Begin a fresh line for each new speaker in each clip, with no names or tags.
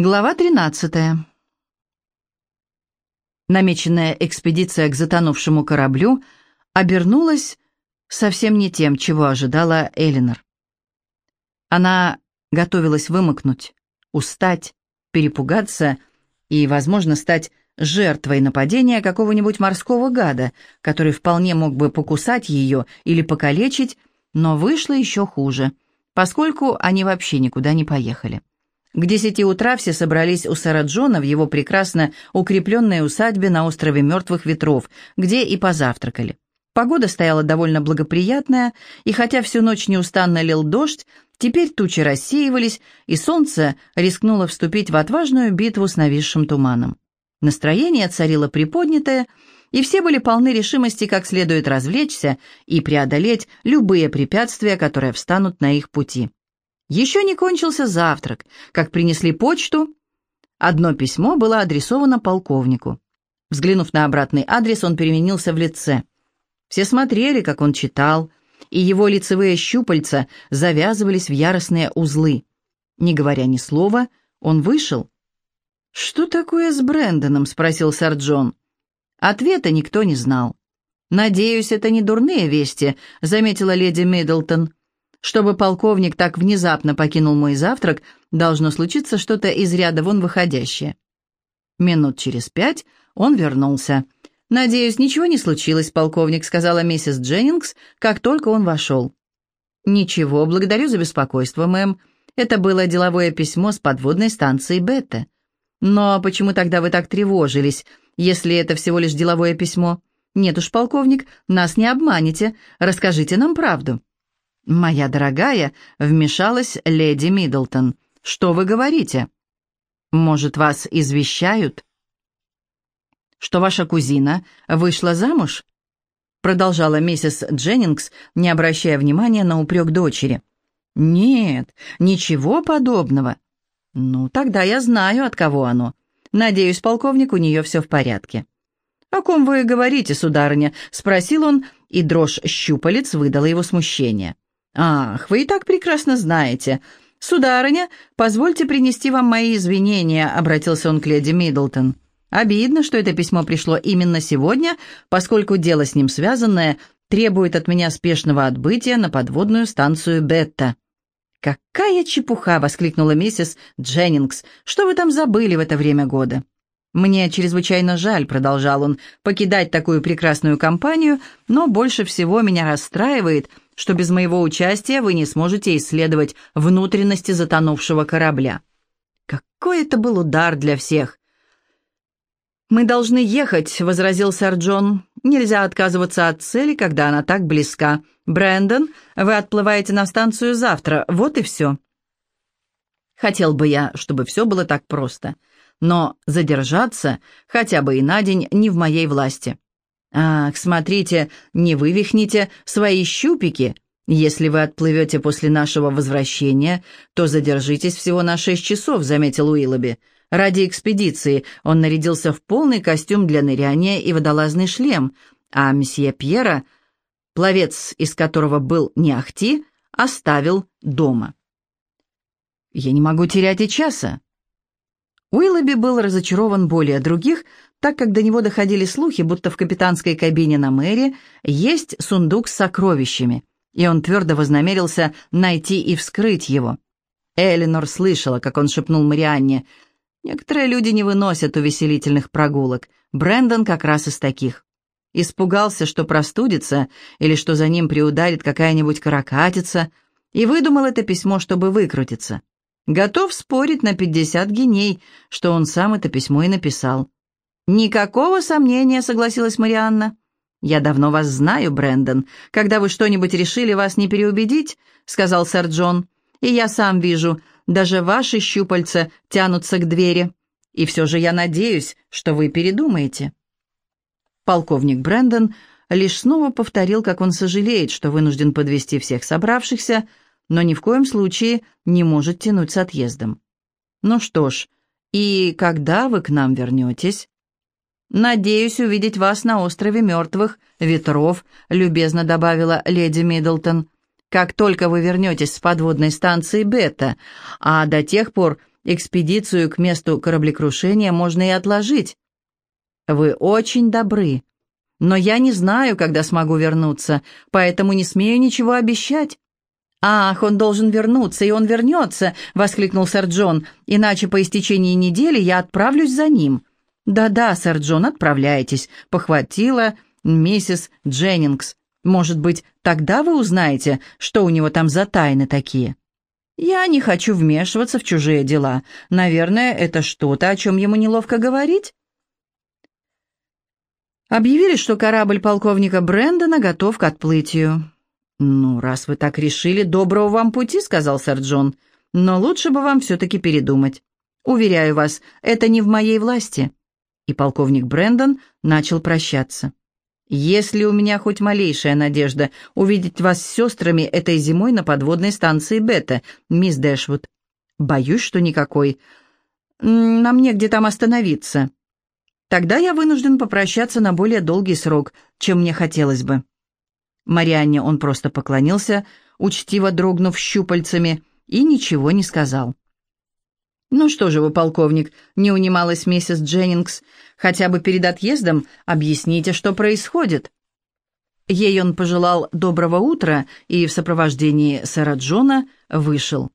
Глава 13. Намеченная экспедиция к затонувшему кораблю обернулась совсем не тем, чего ожидала Элинор. Она готовилась вымокнуть, устать, перепугаться и, возможно, стать жертвой нападения какого-нибудь морского гада, который вполне мог бы покусать ее или покалечить, но вышло еще хуже, поскольку они вообще никуда не поехали. К десяти утра все собрались у сэра Джона в его прекрасно укрепленной усадьбе на острове Мертвых Ветров, где и позавтракали. Погода стояла довольно благоприятная, и хотя всю ночь неустанно лил дождь, теперь тучи рассеивались, и солнце рискнуло вступить в отважную битву с нависшим туманом. Настроение царило приподнятое, и все были полны решимости как следует развлечься и преодолеть любые препятствия, которые встанут на их пути. Еще не кончился завтрак, как принесли почту. Одно письмо было адресовано полковнику. Взглянув на обратный адрес, он переменился в лице. Все смотрели, как он читал, и его лицевые щупальца завязывались в яростные узлы. Не говоря ни слова, он вышел. «Что такое с Брэндоном?» — спросил сэр Джон. Ответа никто не знал. «Надеюсь, это не дурные вести», — заметила леди Миддлтон. Чтобы полковник так внезапно покинул мой завтрак, должно случиться что-то из ряда вон выходящее. Минут через пять он вернулся. «Надеюсь, ничего не случилось, полковник», — сказала миссис Дженнингс, как только он вошел. «Ничего, благодарю за беспокойство, мэм. Это было деловое письмо с подводной станции Бетта. Но почему тогда вы так тревожились, если это всего лишь деловое письмо? Нет уж, полковник, нас не обманете. Расскажите нам правду». «Моя дорогая», — вмешалась леди Миддлтон, — «что вы говорите?» «Может, вас извещают?» «Что ваша кузина вышла замуж?» Продолжала миссис Дженнингс, не обращая внимания на упрек дочери. «Нет, ничего подобного». «Ну, тогда я знаю, от кого оно. Надеюсь, полковник, у нее все в порядке». «О ком вы говорите, сударыня?» — спросил он, и дрожь щупалец выдала его смущение. «Ах, вы и так прекрасно знаете. Сударыня, позвольте принести вам мои извинения», — обратился он к леди Миддлтон. «Обидно, что это письмо пришло именно сегодня, поскольку дело с ним связанное требует от меня спешного отбытия на подводную станцию Бетта». «Какая чепуха!» — воскликнула миссис Дженнингс. «Что вы там забыли в это время года?» «Мне чрезвычайно жаль», — продолжал он, — «покидать такую прекрасную компанию, но больше всего меня расстраивает, что без моего участия вы не сможете исследовать внутренности затонувшего корабля. Какой это был удар для всех! «Мы должны ехать», — возразил сэр Джон. «Нельзя отказываться от цели, когда она так близка. Брэндон, вы отплываете на станцию завтра, вот и все». Хотел бы я, чтобы все было так просто. Но задержаться, хотя бы и на день, не в моей власти. «Ах, смотрите, не вывихните свои щупики. Если вы отплывете после нашего возвращения, то задержитесь всего на шесть часов», — заметил Уиллоби. Ради экспедиции он нарядился в полный костюм для ныряния и водолазный шлем, а месье Пьера, пловец из которого был не ахти, оставил дома. «Я не могу терять и часа». Уиллоби был разочарован более других, так как до него доходили слухи, будто в капитанской кабине на мэре есть сундук с сокровищами, и он твердо вознамерился найти и вскрыть его. Эленор слышала, как он шепнул Марианне, «Некоторые люди не выносят увеселительных прогулок. Брэндон как раз из таких». Испугался, что простудится или что за ним приударит какая-нибудь каракатица, и выдумал это письмо, чтобы выкрутиться. Готов спорить на пятьдесят геней, что он сам это письмо и написал. «Никакого сомнения», — согласилась Марианна. «Я давно вас знаю, Брэндон. Когда вы что-нибудь решили, вас не переубедить», — сказал сэр Джон. «И я сам вижу, даже ваши щупальца тянутся к двери. И все же я надеюсь, что вы передумаете». Полковник Брэндон лишь снова повторил, как он сожалеет, что вынужден подвести всех собравшихся, но ни в коем случае не может тянуть с отъездом. «Ну что ж, и когда вы к нам вернетесь?» «Надеюсь увидеть вас на острове мертвых ветров», — любезно добавила леди Миддлтон. «Как только вы вернетесь с подводной станции Бета, а до тех пор Экспедицию к месту кораблекрушения можно и отложить. Вы очень добры. Но я не знаю, когда смогу вернуться, поэтому не смею ничего обещать. «Ах, он должен вернуться, и он вернется!» — воскликнул сэр Джон. «Иначе по истечении недели я отправлюсь за ним». «Да-да, сэр Джон, отправляйтесь», — похватила миссис Дженнингс. «Может быть, тогда вы узнаете, что у него там за тайны такие?» «Я не хочу вмешиваться в чужие дела. Наверное, это что-то, о чем ему неловко говорить?» Объявили, что корабль полковника Брэндона готов к отплытию. «Ну, раз вы так решили, доброго вам пути», — сказал сэр Джон. «Но лучше бы вам все-таки передумать. Уверяю вас, это не в моей власти». И полковник Брэндон начал прощаться. «Если у меня хоть малейшая надежда увидеть вас с сестрами этой зимой на подводной станции Бета, мисс Дэшвуд, боюсь, что никакой. Нам негде там остановиться». Тогда я вынужден попрощаться на более долгий срок, чем мне хотелось бы». Марианне он просто поклонился, учтиво дрогнув щупальцами, и ничего не сказал. «Ну что же вы, полковник», — не унималась миссис Дженнингс, «хотя бы перед отъездом объясните, что происходит». Ей он пожелал доброго утра и в сопровождении сэра Джона вышел.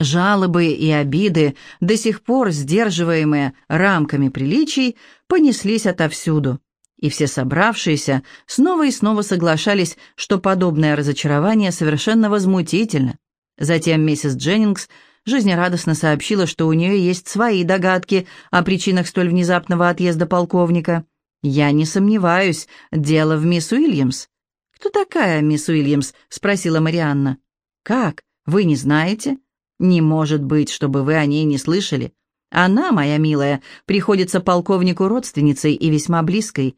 Жалобы и обиды, до сих пор сдерживаемые рамками приличий, понеслись отовсюду, и все собравшиеся снова и снова соглашались, что подобное разочарование совершенно возмутительно. Затем миссис Дженнингс жизнерадостно сообщила, что у нее есть свои догадки о причинах столь внезапного отъезда полковника. «Я не сомневаюсь, дело в мисс Уильямс». «Кто такая мисс Уильямс?» — спросила Марианна. «Как? Вы не знаете?» Не может быть, чтобы вы о ней не слышали. Она, моя милая, приходится полковнику родственницей и весьма близкой.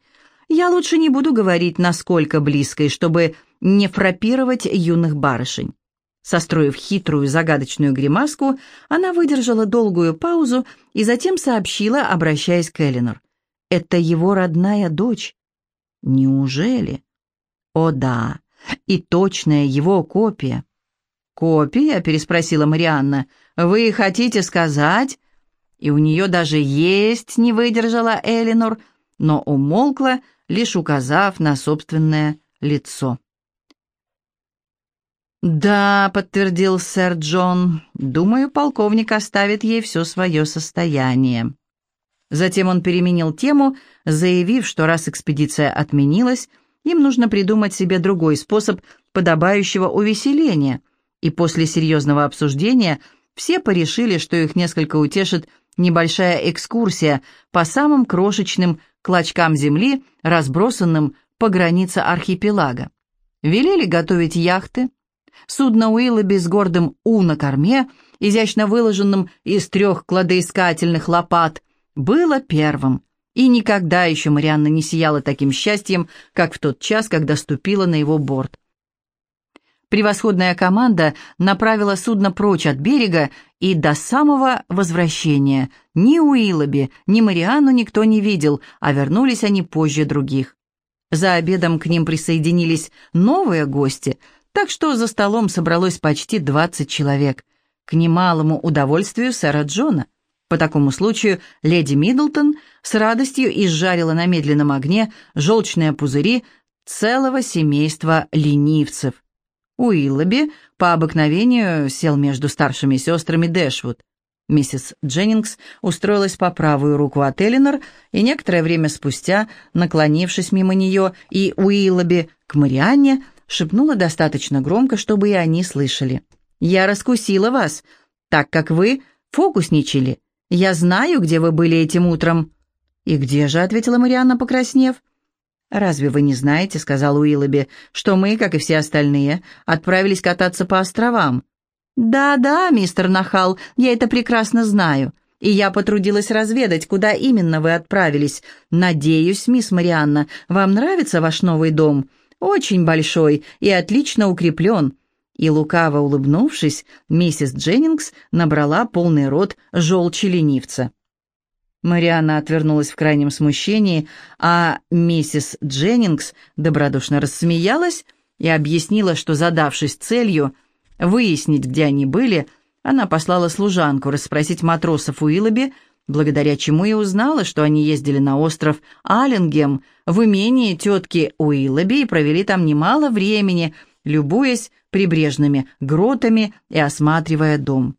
Я лучше не буду говорить, насколько близкой, чтобы не фрапировать юных барышень. Состроив хитрую загадочную гримаску, она выдержала долгую паузу и затем сообщила, обращаясь к Элинор. «Это его родная дочь». «Неужели?» «О да, и точная его копия». «Копия?» — переспросила Марианна. «Вы хотите сказать?» И у нее даже есть не выдержала Элинор, но умолкла, лишь указав на собственное лицо. «Да», — подтвердил сэр Джон, — «думаю, полковник оставит ей все свое состояние». Затем он переменил тему, заявив, что раз экспедиция отменилась, им нужно придумать себе другой способ подобающего увеселения — и после серьезного обсуждения все порешили, что их несколько утешит небольшая экскурсия по самым крошечным клочкам земли, разбросанным по границе архипелага. Велели готовить яхты, судно Уиллоби с гордым «У» на корме, изящно выложенным из трех кладоискательных лопат, было первым. И никогда еще Марианна не сияла таким счастьем, как в тот час, когда ступила на его борт. Превосходная команда направила судно прочь от берега, и до самого возвращения ни Уиллоби, ни Мариану никто не видел, а вернулись они позже других. За обедом к ним присоединились новые гости, так что за столом собралось почти 20 человек, к немалому удовольствию сэра Джона. По такому случаю леди Миддлтон с радостью изжарила на медленном огне желчные пузыри целого семейства ленивцев. Уиллоби по обыкновению сел между старшими сестрами Дэшвуд. Миссис Дженнингс устроилась по правую руку от Элинор, и некоторое время спустя, наклонившись мимо нее и Уиллоби к Марианне, шепнула достаточно громко, чтобы и они слышали. «Я раскусила вас, так как вы фокусничали. Я знаю, где вы были этим утром». «И где же?» — ответила Марианна, покраснев. «Разве вы не знаете, — сказал Уиллоби, — что мы, как и все остальные, отправились кататься по островам?» «Да-да, мистер Нахал, я это прекрасно знаю. И я потрудилась разведать, куда именно вы отправились. Надеюсь, мисс Марианна, вам нравится ваш новый дом? Очень большой и отлично укреплен». И лукаво улыбнувшись, миссис Дженнингс набрала полный рот желчи ленивца. Марианна отвернулась в крайнем смущении, а миссис Дженнингс добродушно рассмеялась и объяснила, что, задавшись целью выяснить, где они были, Она послала служанку расспросить матросов Уиллоби, благодаря чему и узнала, что они ездили на остров Аллингем в имении тетки Уиллоби и провели там немало времени, любуясь прибрежными гротами и осматривая дом.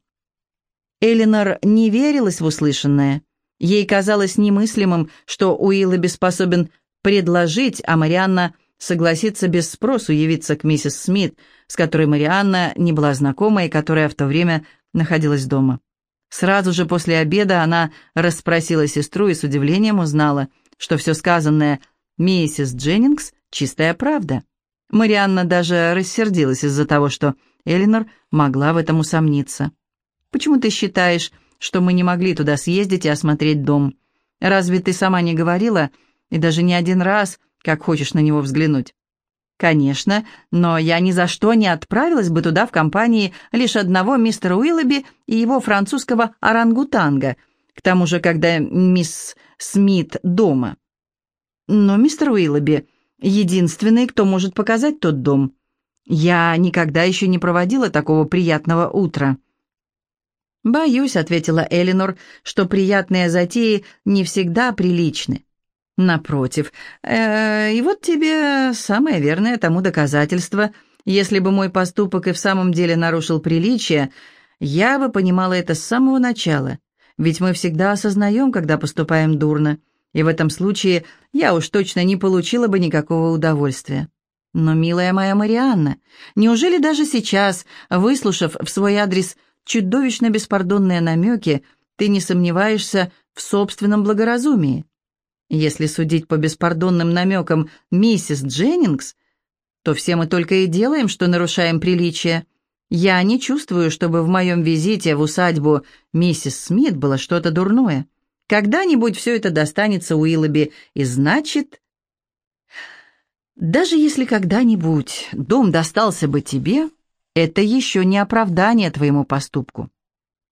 Элинор не верилась в услышанное. Ей казалось немыслимым, что Уиллоби способен предложить, а Марианна согласится без спросу явиться к миссис Смит, с которой Марианна не была знакома и которая в то время находилась дома. Сразу же после обеда она расспросила сестру и с удивлением узнала, что все сказанное миссис Дженнингс — чистая правда. Марианна даже рассердилась из-за того, что Элинор могла в этом усомниться. «Почему ты считаешь, что мы не могли туда съездить и осмотреть дом? Разве ты сама не говорила, и даже не один раз, как хочешь на него взглянуть?» «Конечно, но я ни за что не отправилась бы туда в компании лишь одного мистера Уиллоби и его французского орангутанга, к тому же, когда мисс Смит дома. Но мистер Уиллоби единственный, кто может показать тот дом. Я никогда еще не проводила такого приятного утра». «Боюсь», — ответила Элинор, — «что приятные затеи не всегда приличны. Напротив, э, и вот тебе самое верное тому доказательство. Если бы мой поступок и в самом деле нарушил приличие, я бы понимала это с самого начала. Ведь мы всегда осознаем, когда поступаем дурно, и в этом случае я уж точно не получила бы никакого удовольствия. Но, милая моя Марианна, неужели даже сейчас, выслушав в свой адрес чудовищно беспардонные намеки, ты не сомневаешься в собственном благоразумии? Если судить по беспардонным намекам миссис Дженнингс, то все мы только и делаем, что нарушаем приличие. Я не чувствую, чтобы в моем визите в усадьбу миссис Смит было что-то дурное. Когда-нибудь все это достанется Уиллоби, и значит... Даже если когда-нибудь дом достался бы тебе, это еще не оправдание твоему поступку.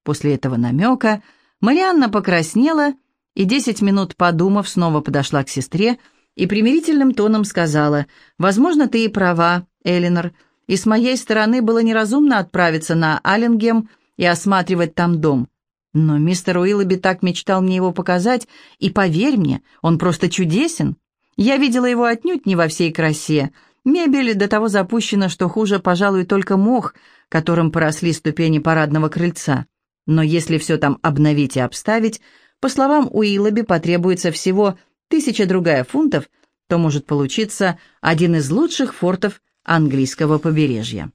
После этого намека Марианна покраснела и, десять минут подумав, снова подошла к сестре и примирительным тоном сказала, «Возможно, ты и права, Элинор, и с моей стороны было неразумно отправиться на Аллингем и осматривать там дом. Но мистер Уиллоби так мечтал мне его показать, и поверь мне, он просто чудесен. Я видела его отнюдь не во всей красе. Мебель до того запущена, что хуже, пожалуй, только мох, которым поросли ступени парадного крыльца. Но если все там обновить и обставить, по словам Уиллоби, потребуется всего тысяча другая фунтов, то может получиться один из лучших фортов английского побережья.